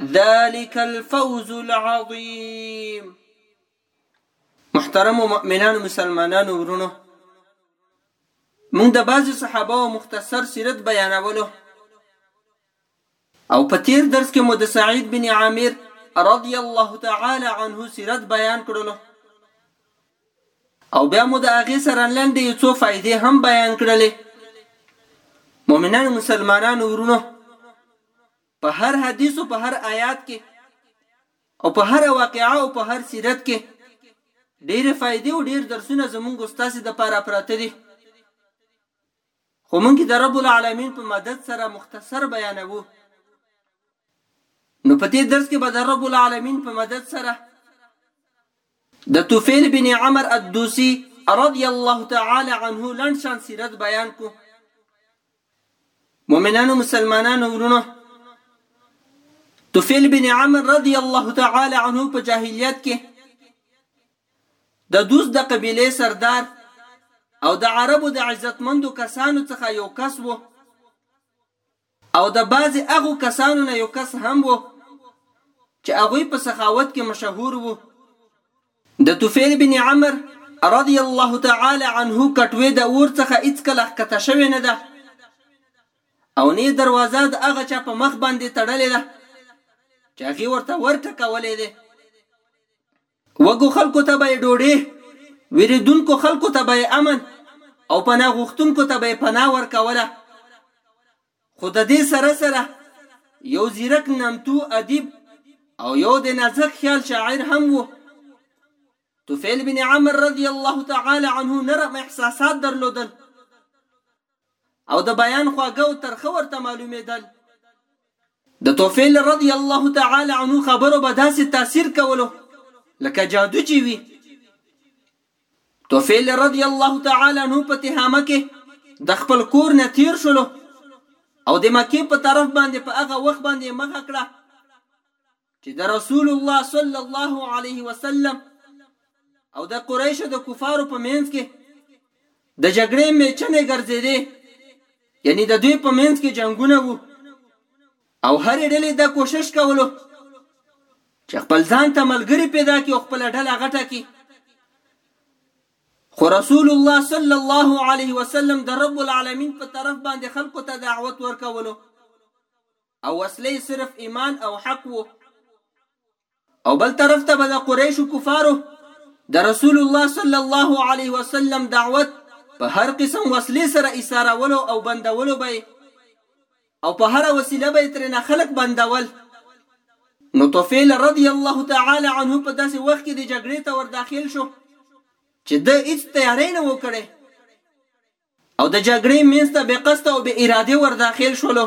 ذلک الفوز العظیم محترم مؤمنانو مسلمانانو ورونو موږ د بعضی صحابه او مختصر سیرت بیانولو او په تیر درس کې مو د سعید بن عامر رضی الله تعالی عنه سیرت بیان کړلو او بیا مو د هغې سره لنډې یو څو فایدې هم بیان کړلې مؤمنانو مسلمانانو ورونو په هر حدیث او په هر آیات کې او په هر واقعه او په هر سیرت کې ډېرې فایدې او ډېر درسونه زمونږ ستاسو د پاره پراته دي خو مونږ د رب العالمين په مدد سره مختصر بيانوو نو په دې درس کې به د رب العالمين په مدد سره د طفيل بن عمر الدوسي رضی الله تعالی عنه لنډ شان سیرت بیان کو مؤمنانو مسلمانانو ورونو طفیل بن عمر رضی الله تعالی عنه په جاهلیت کې د دوس د قبیلې سردار او د عربو د عزتمندو کسانو څخه یو کس و او د بعضې هغو کسانو نه یو کس هم و چې هغوی په سخاوت کې مشهور وو. د طفیل بن عمر رضی الله تعالی عنه کټوې د اور څخه هیڅکله ښکته شوې نه ده او نه یې دروازه د هغه چا په مخ باندې تړلې ده چې هغې ورته ورټکولی دی. وږو خلکو ته به یې ډوډې، وېرېدونکو خلکو ته به یې امن او پناه غوښتونکو ته به یې پناه ورکوله. خو د دې سره سره یو ځیرک نامتو ادیب او یو د نازک خیال شاعر هم و. طفیل بن عمر رضی الله تعالی عنه نرم احساسات درلودل. او د بیان خواږه او ترخه ورته معلومېدل. د طفیل رضی الله تعالی عنه خبرو به داسې تاثیر کولو لکه جادو چې وي. طفیل رضی الله تعالی عنه په تهامه کې د خپل کور نه تیر شولو او د مکې په طرف باندې په هغه وخت باندې مخه کړه. چې د رسول الله صلی الله علیه وسلم او د قریشو د کفارو په منځ کې د جګړې میچنې ګرځېدې یعنی د دوی په منځ کې جنگونه وو او هرې ډلې دا کوشش کولو چې خپل ځان ته ملګری پیدا کړي او خپل ډله غټه کړي خو رسول الله صلی الله علیه وسلم د رب العالمین په طرف باندې خلکو ته دعوت ورکولو او وسله یې صرف ایمان او حق وو او بل طرف ته به د قریشو کفارو د رسول الله صلی الله علیه وسلم دعوت په هر قسم وسلې سره ایسارولو او بندولو به او په هر وسیله به ترنه خلق بندول نو طفیل رضی الله تعالی عنه په داسې وخت کې د جګړې ته ور داخل شو چې د هیڅ تیاری نه وو کړی او د جګړې منځ ته بې قصده او بې ارادې ور داخل شولو.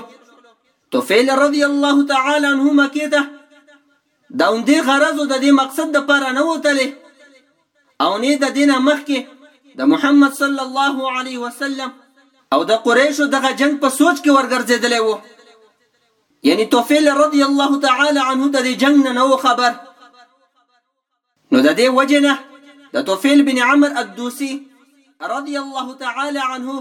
طفیل رضی الله تعالی عنه مکې ته د همدې غرض او د دې مقصد د پاره نه وتلی او نۀ د دې نه مخکې د محمد صلی الله علیه وسلم او د قریشو دغه جنګ په سوچ کې ور ګرځېدلی وو. یعنې طفیل رضی الله تعالی عنه د دې جنګ نه نه وو خبر. نو د دې وجې نه د طفیل بن عمر الدوسی رضی الله تعالی عنه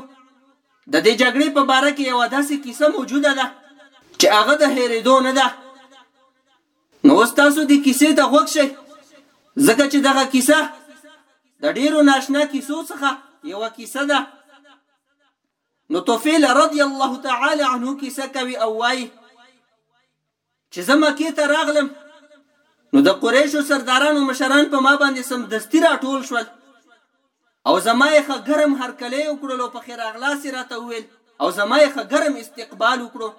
د دې جګړې په باره کې یوه داسې کیسه موجوده ده چې هغه د هېرېدو نه ده نو اوس تاسو دې کیسې ته غوږ شئ ځکه چې دغه کیسه د ډېرو ناشنا کیسو څخه یوه کیسه ده نو طفیل رضی الله تعالی عنه کیسه کوي او وایي چې زه مکې ته راغلم، نو د قریشو سرداران او مشران په ما باندې سمدستي راټول شول او زما یې ښه ګرم هرکلی وکړلو په ښې راغلاست یې راته وویل او زما یې ښه ګرم استقبال وکړو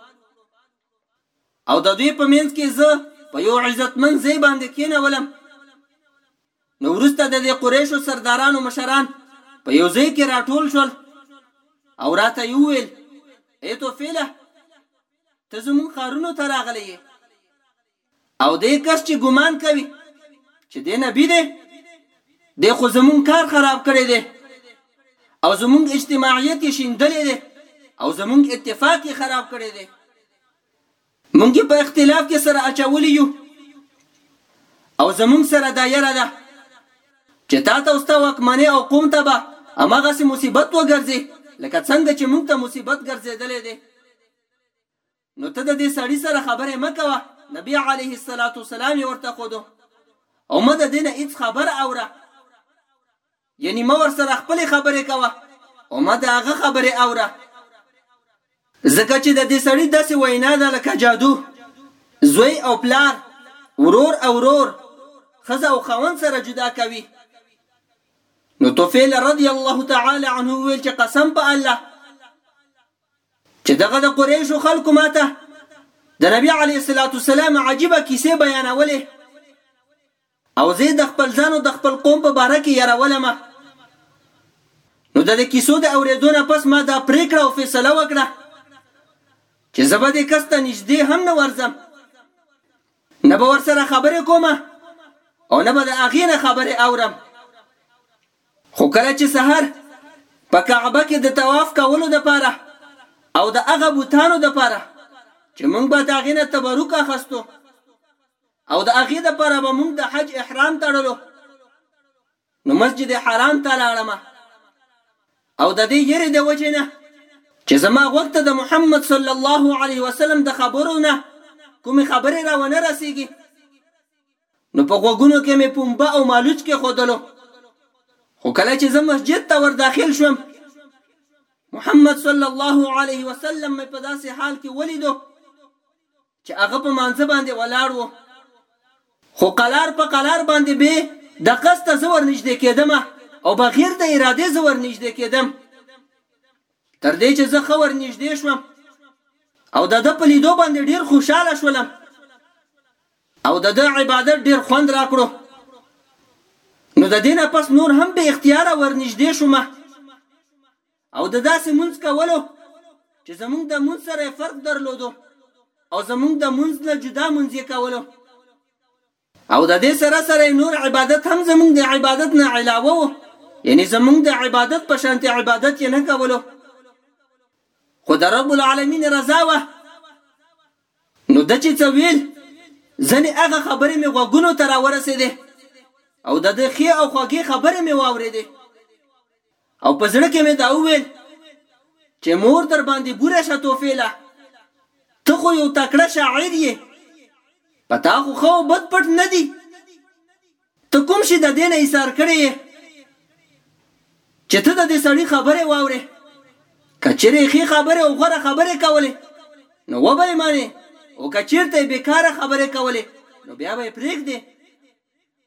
او د دوی په منځ کې زه په یو عزتمن ځای باندې کینولم نو وروسته د دې قریشو سرداران او مشران په یو ځای کې راټول شول او راته یې وویل ای توفیله ته زموږ ښارونو ته راغلی یې او دې کس چې ګمان کوي چې دې نبی دی دې خو زموږ کار خراب کړی دی او زموږ اجتماعیت یې شیندلی دی او زموږ اتفاق یې خراب کړی دی موږ په اختلاف کې سره اچولی یو او زموږ سره دا یره ده چې تا ته او ستا واکمنې او قوم ته به هماغسې مصیبت وګرځي لکه څنګه چې موږ ته مصیبت ګرځېدلی دی نو ته د دې سړی سره خبرې مکوه نبی علیه الصلاۃ والسلام ورته خودو او مه د دینه هیڅ خبر اوره یعنی مه ور سره خپل خبرې کوه او مه د هغه خبرې اوره ځکه چې د دې سړی داسې وینا ده لکه جادو زوی او پلار ورور او ورور خزه او خاون سره جدا کوي نو توفیل رضی الله تعالی عنه ویل چې قسم په الله چې دغه د قريشو خلکو ماته د نبي عليه الصلاة والسلام عجيبه کيسې بيانولې او زه يې د خپل ځان او د خپل قوم په باره کې يرولم، نو د دې کيسو د اورېدو نه پس ما دا پرېکړه او فېصله وکړه چې زه به دې کس ته نژدې هم نه ورځم، نه به ورسره خبرې کوم او نه به د هغې نه خبرې اورم. خو کله چې سحر په کعبه کې د طواف کولو لپاره او د هغه بتانو لپاره چې مونږ به د هغې نه تبرک اخستو او د هغې لپاره به مونږ د حج احرام تړلو نو مسجد حرام ته لاړم او د دې یرې د وجې نه چې زما غوږ ته د محمد صلی الله علیه وسلم د خبرو نه کومې خبرې راونه رسېږي نو په غوږونو کې مې پنبه او مالوچ کېښودلو، خو کله چې زه مسجد ته ور داخل شوم، محمد صلی الله علیه وسلم مې په داسې حال کې ولیدو چې هغه په مانځه باندې ولاړ و، خو قلار په قلار باندې بې د قصده زه ور نژدې کېدم او بغیر د ارادې زه ور نژدې کېدم، تر دې چې زه ښه ور نژدې شوم او د ده په لیدو باندې ډېر خوشاله شولم، او د ده عبادت ډېر خوند راکړو نو د دې نه پس نور هم به اختیاره ورنږدې شوم او د داسې مونځ کولو چې زمونږ د مونځ سره فرق درلودو او زمونږ د مونځ نه جدا مونځ یې کولو او د دې سره سره نور عبادت هم زمونږ د عبادت نه علاوه وو یعنی زمونږ د عبادت په شانتي عبادت یې نه کولو خو د رب العالمین رضا وه نو ده چې څه ویل، ځنې هغه خبرې مې غوږونو ته راورسېدې او د ده ښې او خوږې خبرې مې واورېدې او په زړه کې مې دا وویل چې مور درباندې بوره شه توفېله، ته خو یو تکړه شاعر یې، په تا خو ښه او بد پټ نه دي. ته کوم شي ددې نه ايسار کړې يې چې ته ددې سړي خبرې واورې؟ که چېرې يې ښې خبرې او غوره خبرې کولې نو وبه يې منې اوکه چېرته يې بېکاره خبرې کولې نو بيا به يې پرېږدې؟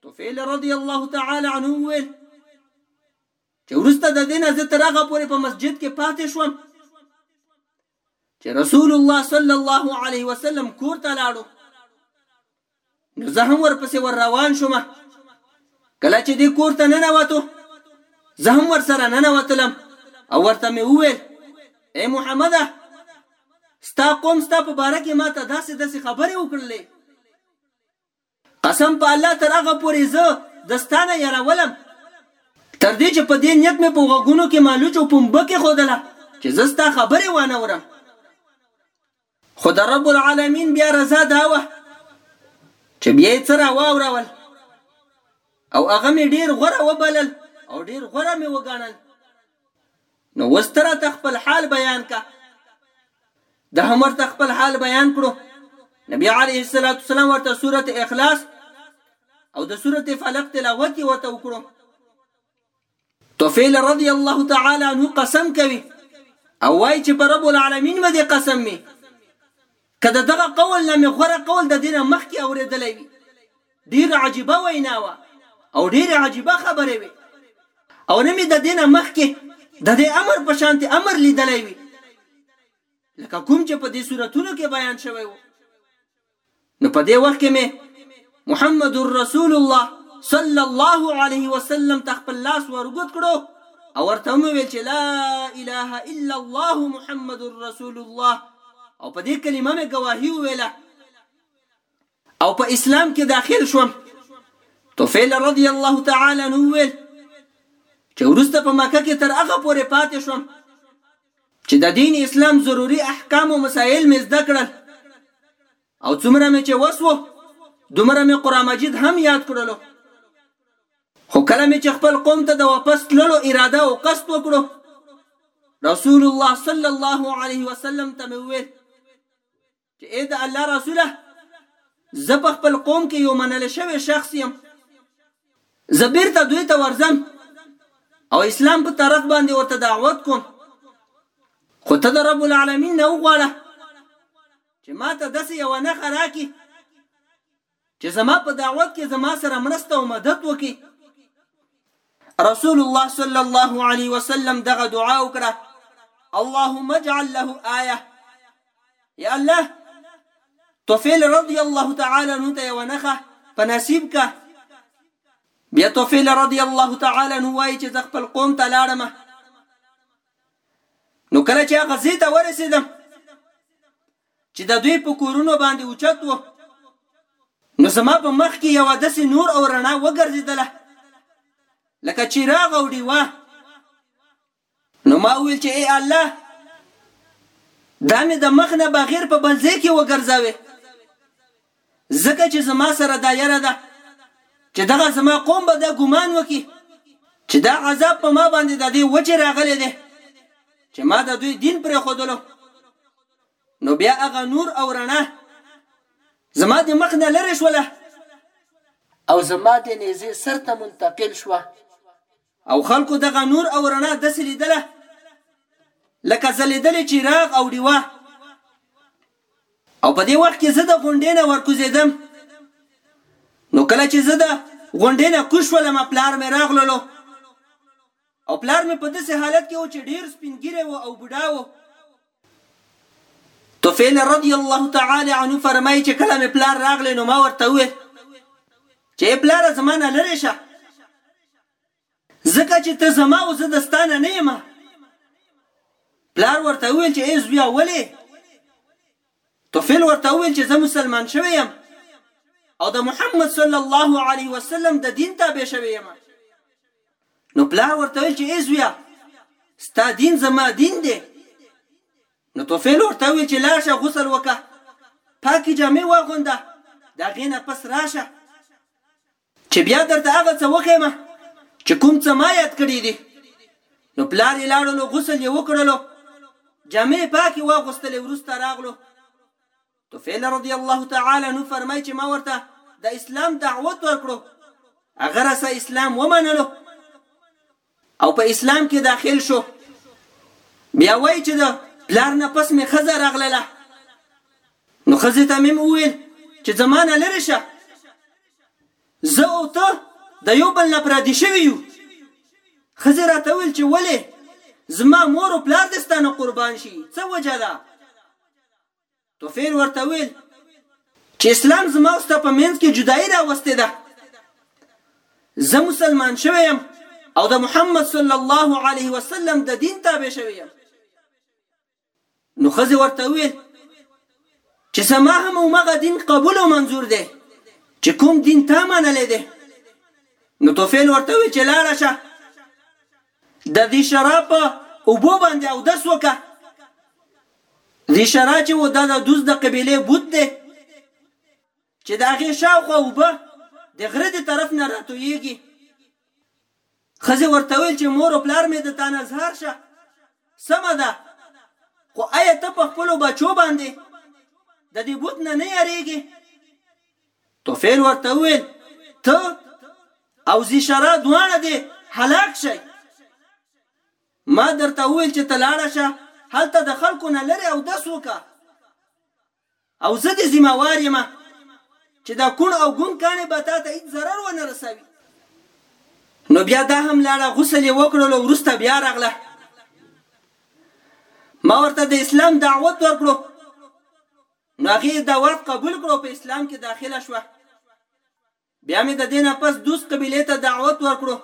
طفيل رضي الله تعالی عنه وويل، چې وروسته ددې نه زه تر هغه پورې په مسجد کې پاتې شوم، چې رسول الله صلی الله علیه وسلم کور ته لاړو نو زه هم ورپسې ور روان شوم کله چې دې کور ته ننوتو زه هم ورسره ننوتلم او ورته مې وویل ای محمده ستا قوم ستا په باره کې ما ته داسې داسې خبرې وکړلې قسم په الله تر هغه پورې زه د ستا نه یرولم تر دې چې په دې نیت مې په غوږونو کې مالوچ او پنبه کېښودله چې زه ستا خبرې وانه ورم خو د رب العالمین بیا رضا دا وه چې بیا یې څه راواورول او هغه مې ډېر غوره وبلل او ډېر غوره مې وګڼل نو اوس ته راته خپل حال بیان که ده هم ورته خپل حال بیان کړو نبی علیه الصلاة والسلام ورته سورت اخلاص او د سورت فلق تلاوت یې ورته وکړو توفیل رضی الله تعالی عنه قسم کوي او وای چې پر رب العالمین مې دې قسم می کده دغه قول نه مې غوره قول د دینه مخکې اورېدلی وي ډيره عجيبه وينا وه او ډيري عجيبه خبري وي او نه مي ددي نه مخکي ددي امر په شانتي امر ليدلي وي لکه کوم چي په دي سورتونو کي بيان شوي وو نو په دي وخت کي مي محمد رسول الله صلی الله علیه وسلم ته خپل لاس ورګوت کړو او ورته مو ویل چې لا اله الا الله محمد رسول الله او په دې کلمه مې گواهی ویله او په اسلام کې داخل شوم طفیل رضی الله تعالی عنه وویل چې وروسته په مکه کې تر هغه پورې پاتې شوم چې د دین اسلام ضروري احکام او مسایل مې زده کړل او څومره مې چې وسوه دومره مې قرآن مجید هم یاد کړلو خو کله مې چې خپل قوم ته د واپس تللو اراده او قصد وکړو رسول الله صلی الله علیه وسلم ته مې وویل چې اې د الله رسوله! زه په خپل قوم کې یو منل شوی شخص یم، زه بېرته دوی ته ورځم او اسلام په طرف باندې ورته دعوت کوم، خو ته د رب العالمین نه وغواړه چې ما ته داسې یوه نښه راکړي چې زما په دعوت کې زما سره مرسته او مدد وکړي رسول الله صلی الله علیه وسلم دغه دعا وکړه اللهم اجعل له آیه یا الله توفیل رضی الله تعالی عنه ته یو نخه په نصیب کا بیا توفیل رضی الله تعالی عنه وای چې زه خپل قوم ته لاړم نو کله چې هغه زی ته ورسیدم چې د دوی په کورونو باندې اوچت وو، نو زما په مخ کې یوه داسې نور او رڼا وګرځېدله لکه چراغ او ډیوه، نو ما وویل چې ای الله! دا مې د مخ نه بغیر په بل ځای کې وګرځوې، ځکه چې زما سره دا یره ده چې دغه زما قوم به دا ګمان وکړي چې دا عذاب په ما باندې د دې وجې راغلی دی چې ما د دوی دین پرېښودلو. نو بیا هغه نور او رڼا زما د مخ نه لرې شوله او زما د نیزې سر ته منتقل شوه او خلکو دغه نور او رڼا داسې لیدله لکه ځلېدلې چې راغ او ډیوه او په دې وخت کې زه د غونډې نه ورکوزېدم نو کله چې زه د غونډې نه کوز شولم پلار مې راغللو او پلار مې په داسې حالت کې و چې ډېر سپين ږيری و او بوډا و. طفيل رضي الله تعالی عنه فرمايي چې کله مې پلار راغلی نو ما ورته وويل چې ای پلاره زما نه لرې شه ځکه چې ته زما او زه د ستا نه نه يم. پلار ورته وويل چې ای زويه ولې؟ طفیل ورته وویل چې زه مسلمان شوی یم او د محمد صلی الله علیه وسلم د دین تابع شوی یم نو پلار ورته ویل چې ایزویا ستا دین زما دین دی نو طفیل ورته ویل چې لاړ شه غسل وکه پاکې جامې واغونده د هغې نه پس راشه چې بیا درته هغه څه وښیم چې کوم څه ما یاد کړي دي. نو پلار یې لاړلو غسل یې وکړلو جامې یې پاکې واغوستلې وروسته راغلو طفیل رضی الله تعالی عنه فرمای چې ما ورته د اسلام دعوت ورکړو هغه راسه اسلام ومنلو او په اسلام کې داخل شو بیا وایي چې د پلار نه پس مې ښځه راغلله نو ښځې ته مې وویل چې زما نه لرې شه زه او ته د یو بل نه پردي شوي یو ښځې راته وویل چې ولې زما مور او پلار دې ستانه قربان شي څه وجه ده طفیل ورته وویل چې اسلام زما او ستا په منځ کې جدایي راوستې ده زه مسلمان شوی یم او د محمد صلی الله علیه وسلم د دین تابع شوی یم نو خزه ورته ویل چې سما هم اومغه دین قبول او منظور دی چې کوم دین تا منلې دی نو توفیل ورته وی چې لاړه شه د ذیشرا په اوبو باندې اودس وکړه، ذیشرا چې و دا د دوز د قبیلې بت دی چې د هغې شاوخوا اوبه د غره د طرف نه راتویږي. ښځې ورته ویل چې مور او پلار مې د تا نه زهر شه، سمه ده، خو ایا ته په خپلو بچو باندې د دې بت نه نه یریږې؟ طفیل ورته وویل، ته او ذیشرا دواړه دې هلاک شئ! ما درته وویل چې ته لاړه شه، هلته د خلکو نه لرې اودس وکړه او زه دې ذمه وار یم چې دا کوڼ او ګونګ کاڼی به تاته هیڅ ضرر ونه رسوي. نو بیا دا هم لاړه، غسل یې وکړلو، وروسته بیا راغله، ما ورته د اسلام دعوت ورکړو. نو هغې دعوت قبول کړ او په اسلام کې داخله شوه. بیا مې د دې نه پس دوس قبیلې ته دعوت ورکړو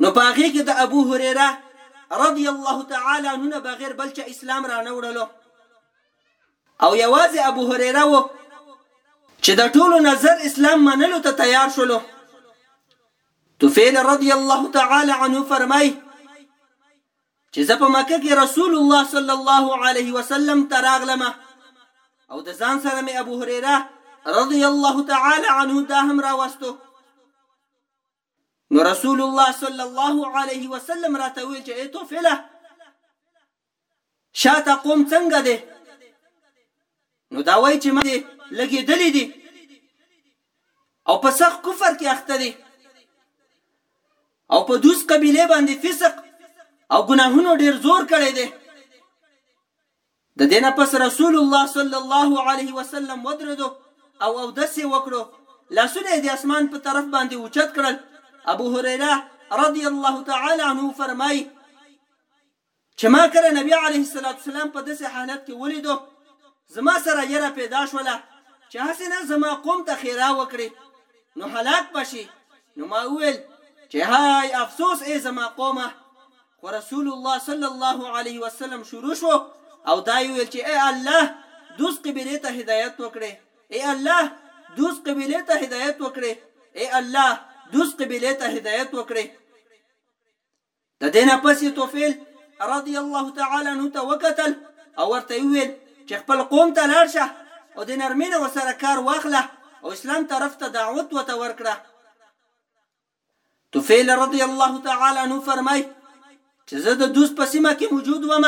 نو په هغې کې د ابو هریره رضی الله تعالی عنه نه بغیر بل چا اسلام رانه وړلو او یوازې ابو هریره و چې د ټولو نه زر اسلام منلو ته تیار شولو. طفیل رضی الله تعالی عنه فرمای چې زه په مکه کې رسول الله صلی الله علیه وسلم ته راغلم او د ځان سره مې ابو هريره رضی الله تعالی عنه دا هم راوستو نو رسول الله صلی الله علیه وسلم راته ویل چې ای توفله شاته قوم څنګه دی نو دا وایي چې ماته لګېدلي دي او په سخت کفر کې اخته دي او په دوس قبیله باندې فسق او ګناهونو ډیر زور کړی دی د دې نه پس رسول الله صلی الله علیه وسلم ودرېدو او او دسې وکړو لاسونه د اسمان په طرف باندې اوچت کړل ابو هريره رضی الله تعالی عنه فرمای چې ما کله نبي عليه السلام په داسې حالت کې وليدو زما سره يره پيدا شوله چې هسې نه زما قوم ته ښېرا وکړي نو هلاک به شي نو ما وويل چې هاي افسوس ای زما قومه خو رسول الله صلی الله علیه وسلم شروع شو او دا یې ویل چې ای الله دوز قبیلې ته هدایت وکړي ای الله دوز قبیلې ته هدایت وکړي ای الله دوز قبیلې ته هدایت وکړي د دې نه پس یې طفیل رضی الله تعالی عنه ته وکتل او ورته یې وویل چې خپل قوم ته لاړ شه او د نرمۍ نه ورسره کار واخله او اسلام طرف ته دعوت ورته ورکړه. طفیل رضی الله تعالی عنه فرمایي چې زه د دوست په سیمه کې موجود وم،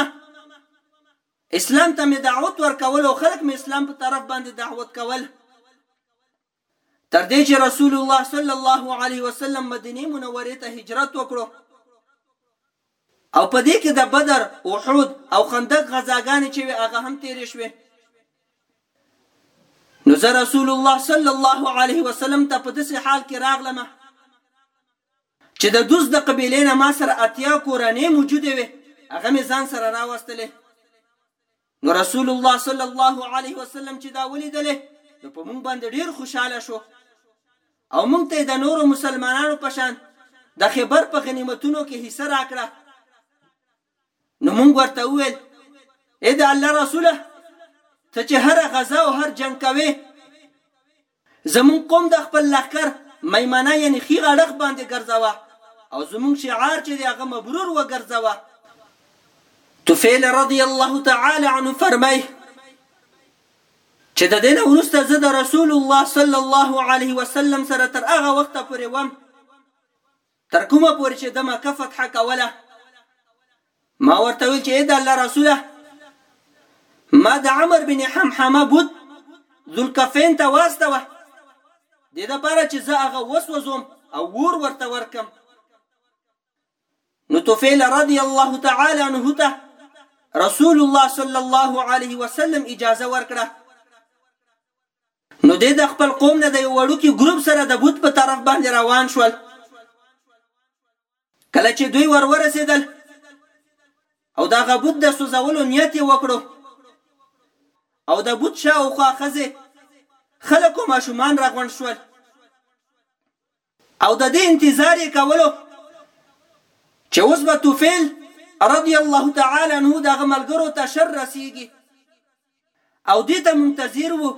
اسلام ته مې دعوت ورکول او خلک مې اسلام په طرف باندې دعوت کول. تر دې چې رسول الله صلی الله علیه وسلم مدینې منورې ته هجرت وکړو او په دې کې د بدر، احد او خندق غزاګانې چې وې هغه هم تیرې شوې. نو زه رسول الله صلی الله علیه وسلم ته په داسې حال کې راغلم چې د دوز د قبیلې نه ما سره اتیا کورنۍ موجودې وې هغه مې ځان سره راوستلې نو رسول الله صلی الله علیه وسلم چې دا ولیدله نو په مونږ باندې ډیر خوشاله شو او مونږ ته د نورو مسلمانانو په شان د خیبر په غنیمتونو کې حصہ راکړه نو مونږ ورته وویل اې د الله رسوله ته چې هر غزا او هر جنگ کوي زمونږ قوم د خپل لښکر ميمنه يعني ښي غړخ باندې ګرځوه او زمونږ شعار چې دی هغه مبرور وګرځوه. طفيل رضي الله تعالی عنه فرمايي چې د دې نه وروسته زه د رسول الله صلی الله عليه وسلم سره تر هغه وخته پورې وم تر کومه پورې چې ده مکه فتحه کوله ما ورته ویل چې ای د الله رسوله ما د عمر بن حمحمه بت ذوالکفین ته واستوه د دې لپاره چې زه هغه وسوځوم او ور ورته ورکم نو توفیل رضی الله تعالی عنه ته رسول الله صلی الله علیه وسلم اجازه ورکړه نو دی د خپل قوم نه د یو وړوکي ګروپ سره د بت په طرف باندې روان شول. کله چې دوی ور ورسېدل او د هغه بت د سوځولو نیت یې وکړو او د بت شا او خوا ښځې، خلک او ماشومان راغونډ شول. او د دې انتظار یې کولو چې اوس به طفیل رضی الله تعالی عنه د هغه ملګرو ته شر رسیږي او دې ته منتظر وو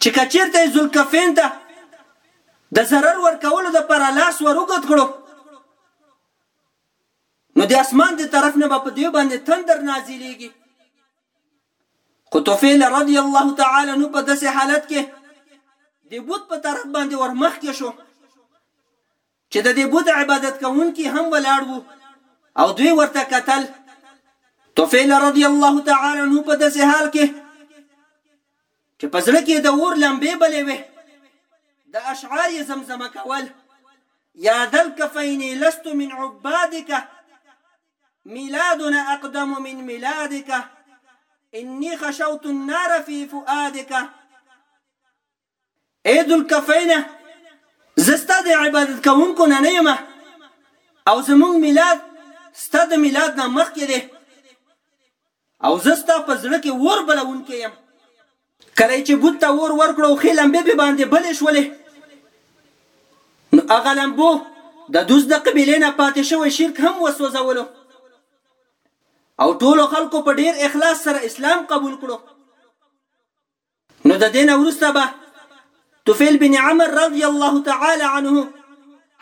چې که چېرته یې ذوالکفین ته د ضرر ورکولو لپاره لاس ور اوږد کړو نو د اسمان د طرف نه به په دوی باندې تندر نازلېږي خو طفیل رضی الله تعالی عنه په داسې حالت کې د بت په طرف باندې ورمخکې شو چې د دې بت عبادت کوونکي هم ولاړ وو او دوی ورته کتل طفیل رضی الله تعالی عنه په داسې حال کې چې په زړه کې د اور لمبې بلې وې د اشعار یې زمزمه کول یا ذل کفین لست من عبادک میلادنا اقدم من میلادک انی خشوت النار فی فؤادک ای ذوالکفینه زه ستا د عبادت کوونکو نه نه یم او زمونږ میلاد ستا د میلاد نه مخکې دی او زه ستا په زړه کې اور بلوونکی یم کله یې چې بت ته اور ورکړو او ښې لمبې پې باندې بلې شولې نو هغه لمبو د دوز د قبیلې نه پاتې شوی شرک هم وسوځولو او ټولو خلکو په ډیر اخلاص سره اسلام قبول کړو نو د دینه ورسته به طفیل بن عمر رضی الله تعالی عنه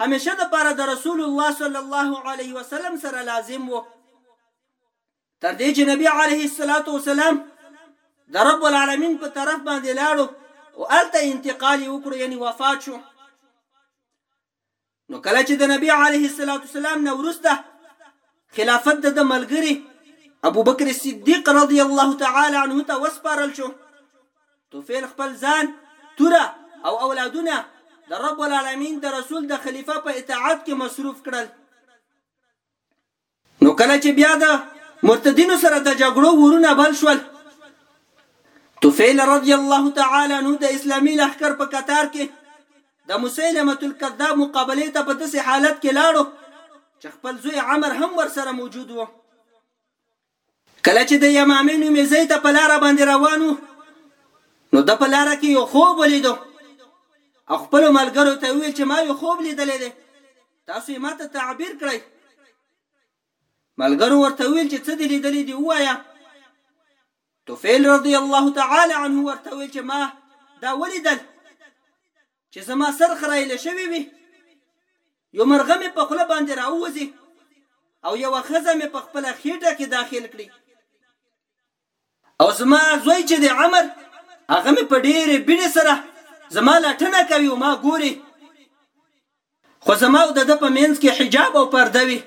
همیشه د پاره د رسول الله صلی الله علیه وسلم سره لازم وو تر دې چې نبي عليه الصلاة والسلام د رب العالمين په طرف باندې لاړو او الته انتقال یې وکړو یعنی وفات شو نو کله چې د نبی علیه الصلاۃ والسلام نه ورسته خلافت د ملګری ابو بکر صدیق رضی الله تعالی عنه ته وسپارل شو تو فعل خپل ځان توره او اولادونه د رب العالمین د رسول د خلیفہ په اطاعت کې مصروف کړل نو کله چې بیا د مرتدینو سره د جګړو ورونه بل شول، طفیل رضی الله تعالی عنه د اسلامي لښکر په کتار کې د مسیلمة الکذاب مقابلې ته په داسې حالت کې لاړو چې خپل زوی عمر هم ورسره موجود و. کله چې د یمامې نومې ځای ته په لاره باندې روان و، نو ده په لاره کې یو خوب ولیدو او خپلو ملګرو ته یې وویل چې ما یو خوب لیدلی دی. تاسو یې ماته تعبیر کړئ. ملګرو ورته وویل چې څه دې لیدلي دي ووایه. طفیل رضی الله تعالی عنه ورته وویل چې ما دا ولیدل چې زما سر خرایل شوی وي یو مرغه مې په خوله باندې راووځي او یوه ښځه مې په خپله خېټه کې داخل کړي او زما زوی چې دی عمر هغه مې په ډېرې بيړې سره زما لټنه کوي او ما ګوري خو زما او د ده په منځ کې حجاب او پرده وي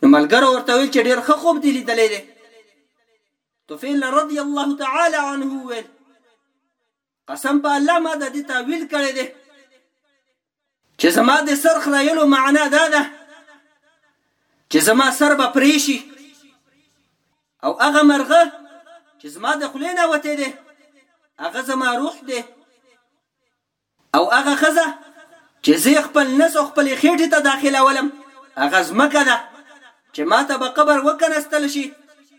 نو ملګرو ورته ویل چې ډېر ښه خوب دی لیدلی دی طفیل رضی الله تعالی عنه ویل قسم په الله ما د دې تاویل کړی دی چې زما د سر خرایلو معنا دا ده چې زما سر به پرې شي او هغه مرغه چې زما د خولې نه وتی دی هغه زما روح دی او هغه ښځه چې زه خپل نس او خپلې خېټې ته داخلولم هغه ځمکه ده چې ما ته به قبر وکنستل شي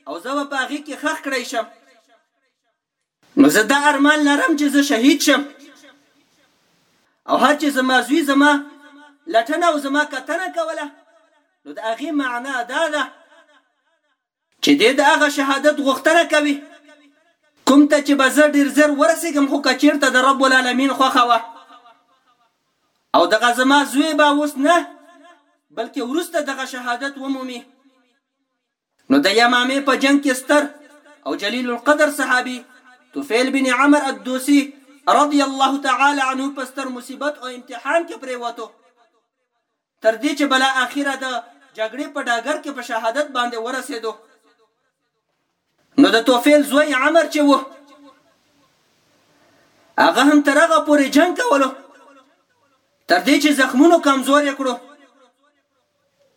او زه به په هغې کې ښخ کړی شم نو زه دا ارمان لرم چې زه شهید شم او هر چې زما زوی زما لټنه او زما کتنه کوله نو د هغې معنا دا ده چې دی د هغه شهادت غوښتنه کوي کوم ته چې به زه ډېر زر ورسېږم خو که چېرته د رب العالمین خوښه وه او دغه زما زوی به اوس نه بلکې وروسته دغه شهادت ومومي نو د يمامې په جنګ کې ستر او جليل القدر صحابي طفيل بن عمر الدوسي رضي الله تعالی عنه په ستر مصيبت او امتحان کې پرېوتو تر دې چې بلا اخيره د جګړې په ډاګر کې په شهادت باندې ورسېدو نو د طفيل زوی عمر چې وو هغه هم تر هغه پورې جنگ کولو تر دې چې زخمونو کمزور کړو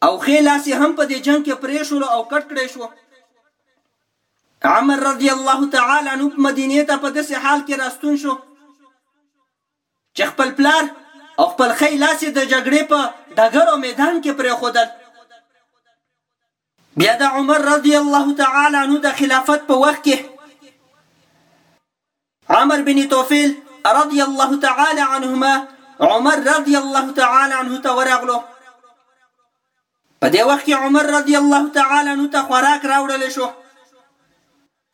او ښی لاس یې هم په دې جنګ کې پرېښولو او کټ کړی شو. عمر رضی الله تعالی عنه مدینې ته په داسې حال کې راستون شو چې خپل پلار او خپل ښی لاس یې د جګړې په ډګر او میدان کې پرېښودل. بیا د عمر رضی الله تعالی عنه د خلافت په وخت کې، عمر بن طفیل رضی الله تعالی عنهما عمر رضی الله تعالی عنه ته ورغلو. په دې وخت کې عمر رضی الله تعالی عنه ته خوراک راوړل شو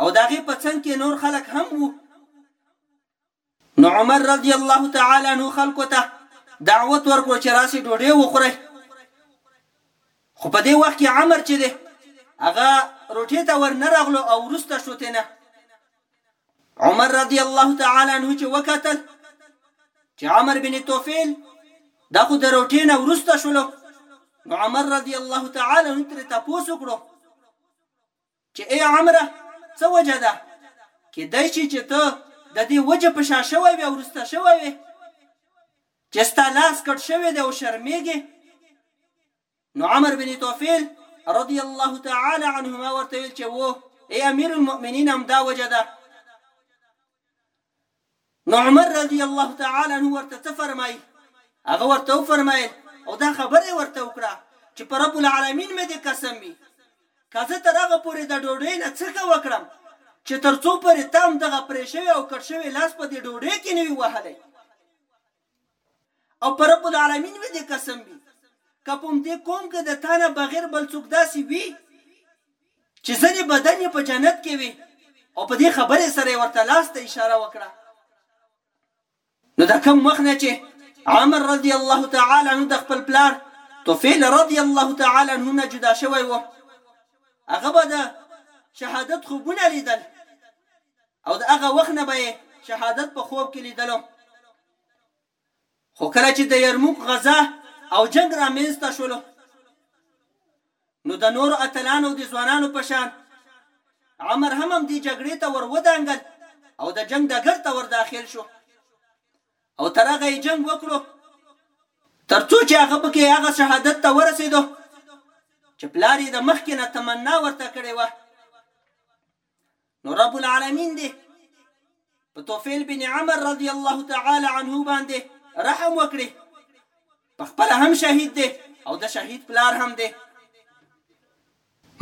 او د هغې په څنګ کې نور خلک هم وو. نو عمر رضی الله تعالی عنه خلکو ته دعوت ورکړو چې راسي ډوډۍ وخورئ. خو په دې وخت کې عمر چې دی هغه روټې ته ورنه راغلو او وروسته شو تېنه عمر رضی الله تعالی عنه چې وکتل چې عمر بن توفیل دا خو د روټې نه ورسته شولو نو عمر رضی الله تعالی عنه تر تاسو کړو چې ای عمره څه وجه ده کې دای شي چې ته د دې وجه په شا شوی وي ورسته شوی وي چې ستا لاس کټ شوی دی او شرمېږي نو عمر بن طفیل رضی الله تعالی عنهما ورته ویل چې وو ای امیر المؤمنین هم دا وجه ده نو عمر رضی الله تعالی عنه ورته څه فرمایي هغه ورته وفرمایل او دا خبره ورته وکړه چې پر رب العالمین مې دې قسم وي که زه تر هغه پورې د ډوډۍ نه څخه وکړم چې تر څو پورې تام دغه پرې شوی او کټ شوی لاس په دې ډوډۍ کې نه وي وهلی او پر رب العالمین مې دې قسم وي که په همدې قوم کې د تا نه بغیر بل څوک داسې وي چې ځنې بدن یې په جنت کې وي او په دې خبرې سره یې ورته لاس ته اشاره وکړه نو دا کم وخت نه چې عمر رضی الله تعالی عنه د خپل پلار طفیل رضی الله تعالی عنه نه جدا شوی و هغه به د شهادت خوبونه لیدل او د هغه وخت نه به یې شهادت په خوب کې لیدلو خو کله چې د یرموک غزا او جنګ رامنځته شولو نو د نورو اتلانو د ځوانانو په شان عمر هم هم دې جګړې ته ور ودانګل او د جنګ ډګر ته ور داخل شو او تر هغه یې جنګ وکړو تر څو چې هغه پکې هغه شهادت ته ورسېدو چې پلار یې د مخکې نه تمنا ورته کړې وه نو رب العالمین دې په توفیل بن عمر رضی الله تعالی عنه باندې رحم وکړي په خپل هم شهید دی او د شهید پلار هم دی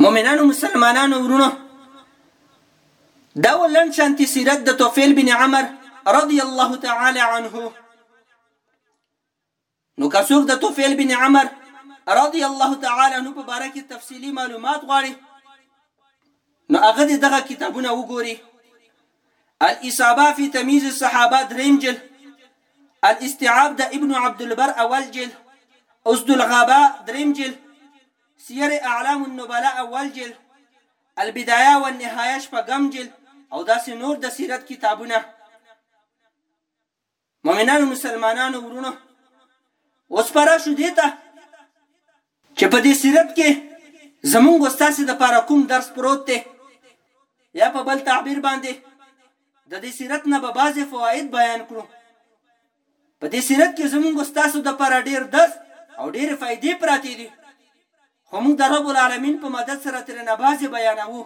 مؤمنانو مسلمانانو ورونو دا ولن شانتی سیرت د توفیل بن عمر رضی الله تعالی عنه نو که څوک د طفیل بن عمر رضی الله تعالی عنه په باره کې تفصیلي معلومات غواړي نو هغه دې دغه کتابونه وګوري الاصابه فی تمیز الصحابه دریم جل الاستعاب د ابن عبد البر اول جل اسد الغابه دریم جل سیر اعلام النبلاء اول جل البدايه والنهايه شپږم جل او داسې نور د سیرت کتابونه مؤمنانو مسلمانانو ورونو اوس به راشو دې ته چې په دې سیرت کې زمونږ او ستاسې دپاره کوم درس پروت دی یا په بل تعبیر باندې د دې سیرت نه به بعضې فواید بیان کړو په دې سیرت کې زمونږ او ستاسو دپاره ډېر درس او ډېرې فایدې پراتې دي خو موږ د رب العالمین په مدد سره ترېنه بعضې بیانوو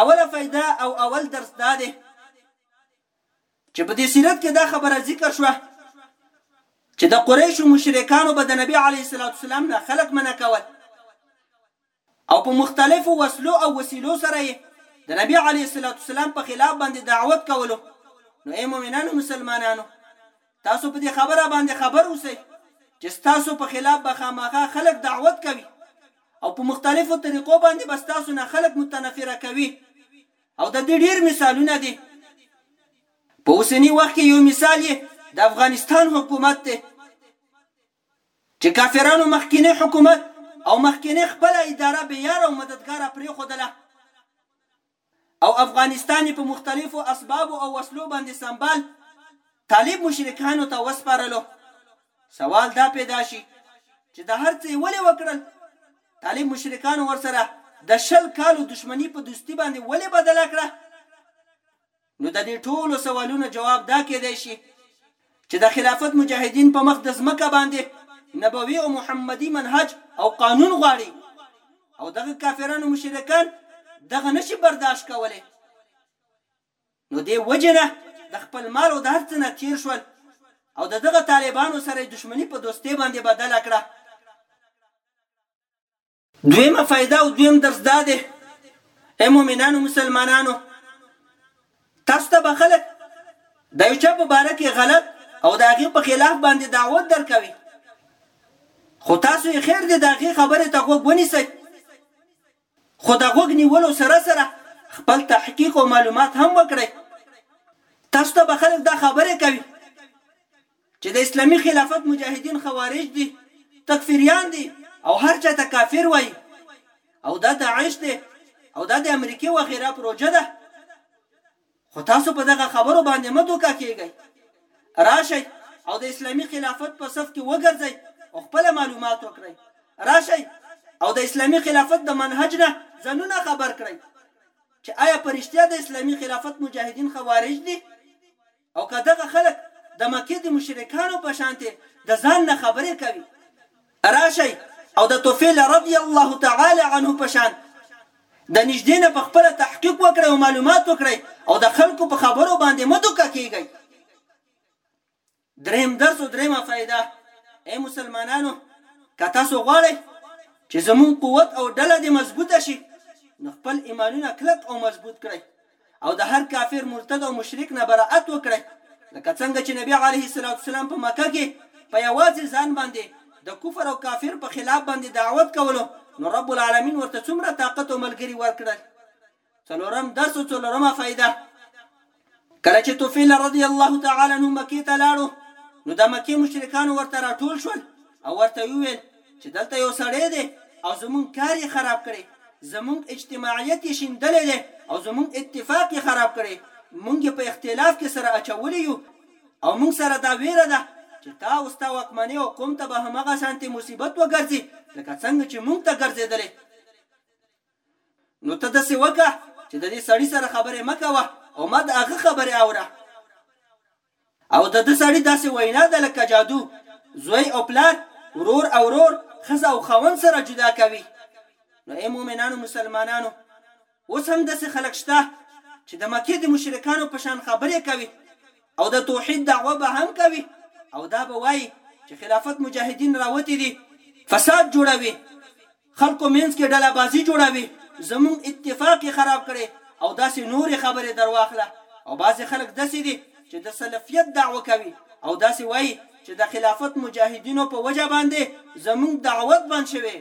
اوله فائده او اول درس دا دی چې په دې سیرت کې دا خبره ذکر شوه چې د قریشو مشرکانو به د نبی علیه الصلاۃ والسلام نه خلق منع کول او په مختلفو وسلو او وسیلو سره یې د نبی علیه الصلاۃ والسلام په خلاف باندې دعوت کولو نو اے مؤمنانو مسلمانانو تاسو په دې خبره باندې خبر اوسئ چې ستاسو په خلاف به خاماخا خلک دعوت کوي او په مختلفو طریقو باندې به ستاسو نه خلک متنفره کوي او د دې ډیر مثالونه دي. په اوسني وخت کې یو مثال یې د افغانستان حکومت دی چې کافرانو مخکینی حکومت او مخکینی خپله اداره بې یاره او مددګاره پرېښودله. او افغانستان یې په مختلفو اسبابو او وسلو باندې سمبال طالب مشرکانو ته وسپارلو سوال دا پیدا شي چې دا هر څه یې ولې وکړل؟ طالب مشرکانو ورسره د شل کالو دښمني په دوستي باندې ولې بدله کړه؟ نو د دې ټولو سوالونو جواب دا کېدای شي چې د خلافت مجاهدین په مخ د ځمکه باندې نبوي او محمدي منهج او قانون غواړي او دغه کافران او مشرکان دغه نه شي برداشت کولی نو دې وجې نه د خپل مال او د هر څه نه تېر شول او د دغه طالبانو سره یې دښمني په دوستۍ باندې بدله کړه. دویمه فایده او دویم درس دا دی ای مؤمنانو مسلمانانو تاسو ته به خلک د یو چا په باره کې غلط او د هغې په خلاف باندې دعوت درکوي خو تاسو یې خیر دی د هغې خبرې ته غوږ ونیسئ خو د غوږ نیولو سره سره خپل تحقیق او معلومات هم وکړئ تاسو ته به خلک دا خبرې کوي چې د اسلامي خلافت مجاهدین خوارج دي، تکفیریان دي او هر چا ته کافر وایي او دا داعش دی او دا د امریکې وغیره پروژه ده، خو تاسو په دغه خبرو باندې مه دوکه کیږئ، راشئ او د اسلامي خلافت په صف کې وګرځئ او خپله معلومات وکړئ، راشئ او د اسلامي خلافت د منهج نه ځانونه خبر کړئ، چې ایا په رښتیا د اسلامي خلافت مجاهدین خوارج دي؟ او که دغه خلک د مکې د مشرکانو په شانتې د ځان نه خبرې کوي، راشئ او د طفیل رضی الله تعالی عنه په شان د نژدې نه په خپله تحقیق وکړئ او معلومات وکړئ او د خلکو په خبرو باندې مه دوکه کېږئ. درېیم درس او درېیمه فائده، ای مسلمانانو! که تاسو غواړئ چې زموږ قوت او ډله دې مضبوطه شي، نو خپل ایمانونه کلک او مضبوط کړئ. او د هر کافر مرتد او مشرک نه برائت وکړی لکه څنګه چې نبی علیه الصلاة والسلام په مکه کې په یوازې ځان باندې د کفر او کافر په خلاف باندې دعوت کولو نو رب العالمین ورته څومره طاقت او ملګری ورکړل څلورم درس او څلورمه فائدہ کله چې توفیل رضی الله تعالی عنہ مکه ته لاړو نو د مکه مشرکان ورته راټول شول او ورته ویل چې دلته یو سړی دی او زمونږ کار یې خراب کړی، زمونږ اجتماعیت یې شیندلی دی او زمونږ اتفاق یې خراب کړی، مونږ یې په اختلاف کې سره اچولي یو او مونږ سره دا ویره ده چې تا او ستا واکمنې او قوم ته به همغه شانتې مصیبت وګرځي لکه څنګه چې مونږ ته ګرځیدلی. نو ته داسې وکړه چې د دې سړي سره خبرې مه کوه او ما د هغه خبرې اوره. او د ده سړي داسې وینا ده لکه جادو، زوی او پلار، ورور او ورور، ښځه او خاوند سره جدا کوي. نو ای مؤمنانو مسلمانانو! اوس هم داسې خلک شته چې د مکې د مشرکانو په شان خبرې کوي او د توحید دعوه به هم کوي او دا به وایي چې خلافت مجاهدین راوتي دي، فساد جوړوي، خلکو منځ کې ډله بازي جوړوي، زموږ اتفاق يې خراب کړی او داسې نورې خبرې درواخله او بعضې خلک دسې دي چې د سلفيت دعوه کوي او داسې وايي چې د خلافت مجاهدينو په وجه باندې زموږ دعوت بند شوی،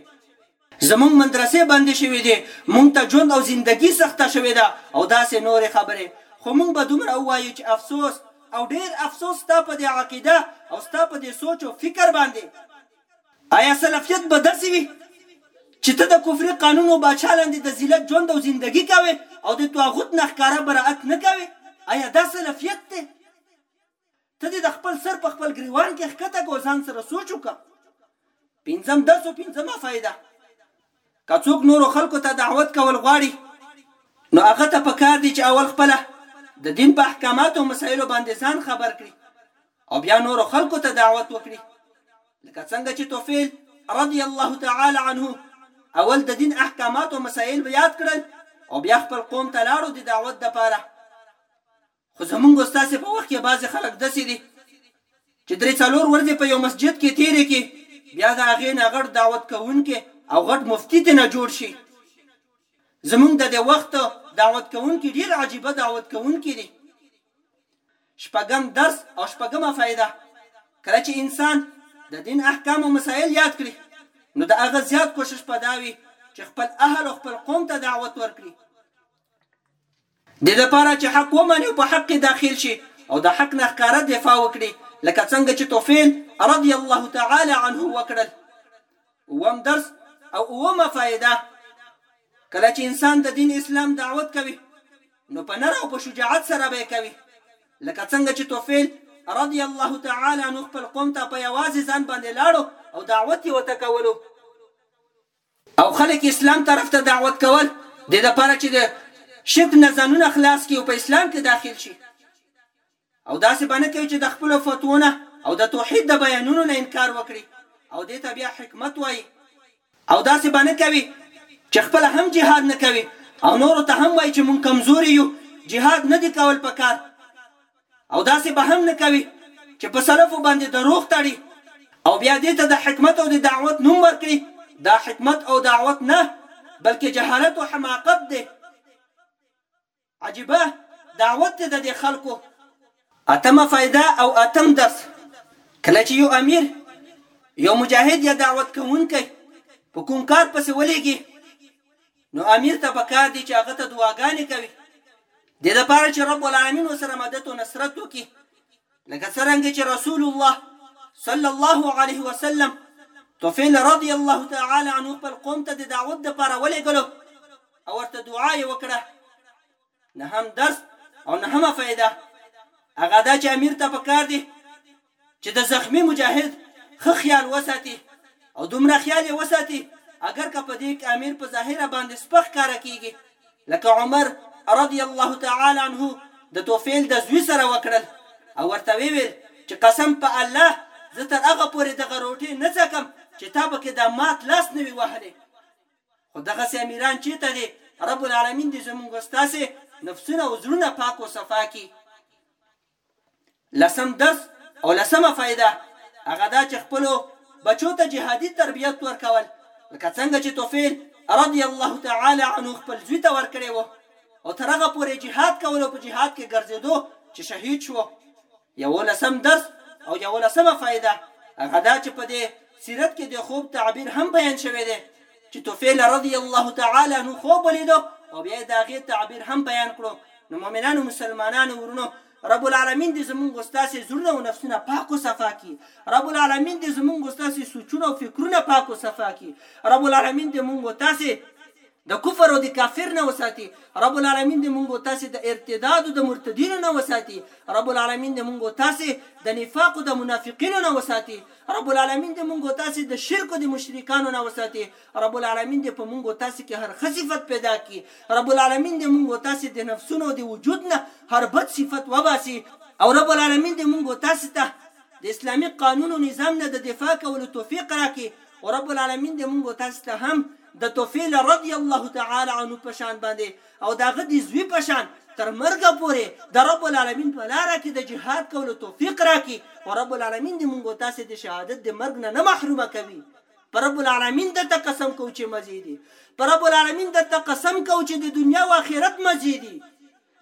زموږ مندرسې بندې شوې دي، موږ ته ژوند او زندګي سخته شوې ده او داسې نورې خبرې، خو موږ به دومره ووايو چې افسوس او ډېر افسوس ستا په دې عقيده او ستا په دې سوچ او فکر باندې. آیا سلفیت به داسې وي چې ته د کفري قانون او باچا لاندې د ذلت ژوند او زندګي کوې او د طاغوت نه ښکاره براعت نه کوې؟ آیا دا سلفیت دی؟ ته دې د خپل سر په خپل ګریوان کې ښکته کو ځان سره سوچ وکړه پنځم درس او پنځمه فائده که څوک نورو خلکو ته دعوت کول غواړي نو هغه ته په کار دي چې اول خپله د دین په احکاماتو او مسایلو باندې ځان خبر کړي او بیا نورو خلکو ته دعوت وکړي لکه څنګه چې توفیل رضی الله تعالی عنه اول د دین احکامات او مسایل یاد کړل او بیا خپل قوم ته لاړو د دعوت لپاره خو زمونږ او ستاسې په وخت کې بعضې خلک دسې دي چې درې څلور ورځې په یو مسجد کې تیرې کړي بیا د هغې نه غټ دعوت کوونکی او غټ مفتی ترې نه جوړ شي زمونږ د دې وخت دعوت کوونکي ډیر عجیبه دعوت کوونکي دي شپږم درس او شپږمه فائده کله چې انسان د دین احکام او مسائل یاد کړي نو د هغه زیات کوشش پداوي چې خپل اهل او خپل قوم ته دعوت ورکړي دې لپاره چې حق ومني او په حق کې داخل شي او د حق نه ښکاره دفاع وکړي لکه څنګه چې طفیل رضی الله تعالی عنه وکړل. اووم درس او اوومه فائده، کله چې انسان د دین اسلام دعوت کوي نو په نره او په شجاعت سره به یې کوي لکه څنګه چې طفیل رضی الله تعالی عنه خپل قوم ته په یوازې ځان باندې لاړو او دعوت یې ورته کولو. او خلک اسلام طرف ته دعوت کول دې لپاره چې د شرک نه ځانونه خلاص کړي او په اسلام کې داخل شي او داسې به نه کوي چې د خپلو فتوو نه او د توحید د بیانونو نه انکار وکړي او دې ته بیا حکمت وایي او داسې به نه کوي چې خپله هم جهاد نه کوي او نورو ته هم وایي چې مونږ کمزوري یو جهاد نه دي کول پکار او داسې به هم نه کوي چې په سلفو باندې دروغ تړي او بیا دې ته د حکمت او د دعوت نوم ورکړي، دا حکمت او دعوت نه بلکې جهالت او حماقت دی، عجیبه دعوت دی ددې خلکو. اتمه فایده او اتم درس، کله چې یو امیر یو مجاهد یا دعوت کوونکی په کوم کار پسې ولېږي نو امیر ته په کار دی چې هغه ته دعاګانې کوي دې لپاره چې رب العالمین وسره مدد او نصرت وکړي لکه څرنګه چې رسول الله صلی الله علیه وسلم توفیل رضی الله تعالی عنه خپل قوم ته د دعوت د لپاره ولېږلو او ورته دعا یې وکړه نه هم درس او نه هم فائدہ هغه دا چې امیر ته پکار دی چې د زخمي مجاهد ښه خیال وساتي او دومره خیال یې وساتي اګر که په دې کې امیر په ظاهره باندې سپک ښکاره کیږي لکه عمر رضی الله تعالی عنه د توفیل د زوی سره وکړل او ورته وی ویل چې قسم په الله زه تر هغه پورې دغه روټې نه څکم چې تا پکې دا مات لاس نه وي وهلی خو دغسې امیران چې ته دې رب العالمین دې زمونږ ستاسې نفسونه او زړونه پاک او صفا کی لسم درس او لسمه فائده هغه دا چې خپلو بچو ته جهادي تربیت ورکول لکه څنګه چې طفیل رضی الله تعالی عنه خپل زوی ته ورکړی وو او تر هغه پورې جهاد کول او په جهاد کې ګرځېدو چې شهید شو یولسم درس او یولسمه فائده هغه دا چې په دې سیرت کې د خوب تعبیر هم بیان شوی دی چې توفیل رضی الله تعالی عنه خوب ولیدو او بیا د هغې تعبیر هم بیان کړو نو مؤمنانو مسلمانانو ورونو رب العالمین دې زمونږ استاسې زړونه او نفسونه پاک او صفا کی رب العالمین دې زمونږ استاسې سوچونه او فکرونه پاک او صفا کی رب العالمین دې مونږ تاسې د کفر او د کافر نه وساتي رب العالمین دې مونږ تاسو د ارتداد او د مرتدینو نه وساتي رب العالمین دې مونږ تاسو د نفاق او د منافقینو نه وساتي رب العالمين دې مونږ او تاسې د شرک او د مشرکانو نه وساتي رب العالمين دې په مونږ او تاسې کې هر ښه صفت پیدا کړي رب العالمين دې مونږ او تاسې د نفسونو او د وجود نه هر بد صفت وباسي او رب العالمين دې مونږ او تاسې ته د اسلامي قانون او نظام نه د دفاع کولو توفیق راکړي او رب العالمين دې مونږ او تاسې ته هم د طفیل رضی الله تعالی عنه په شان باندې او د هغه دي زوي په شان تر مرګه پوري د رب العالمين په لاره کي د جهاد کولو توفيق راکي او رب العالمين دي مونږ او تاسي د شهادت د مرګ نه نه محرومه کوي په رب العالمين درته قسم کوو چي مزي دي په رب العالمين درته قسم کوو چي د دنيا او آخرت مزي دي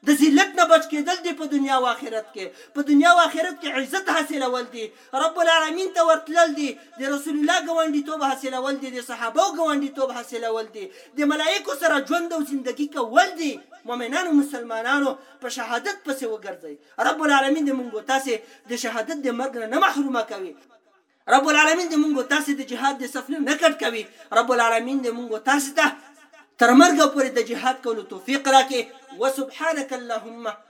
د ذلت نه بچ کېدل دي په دنیا او آخرت کې په دنیا او آخرت کې عزت حاصلول دي رب العالمين ته ورتلل دي د رسول الله ګاونډيتوب حاصلول دي د صحابو ګاونډيتوب حاصلول دي د ملائکو سره ژوند او زندګي کول دي مؤمنانو مسلمانانو په شهادت پسې وګرځئ رب العالمين د مونږ تاسې د شهادت د مرګ نه نه محرومه کوي رب العالمين د مونږ تاسې د جهاد د صف نه نه کټ کوي رب العالمين د مونږ تاسې ته تر مرګ پورې د جهاد کولو توفیق راکې وسبحانك اللهم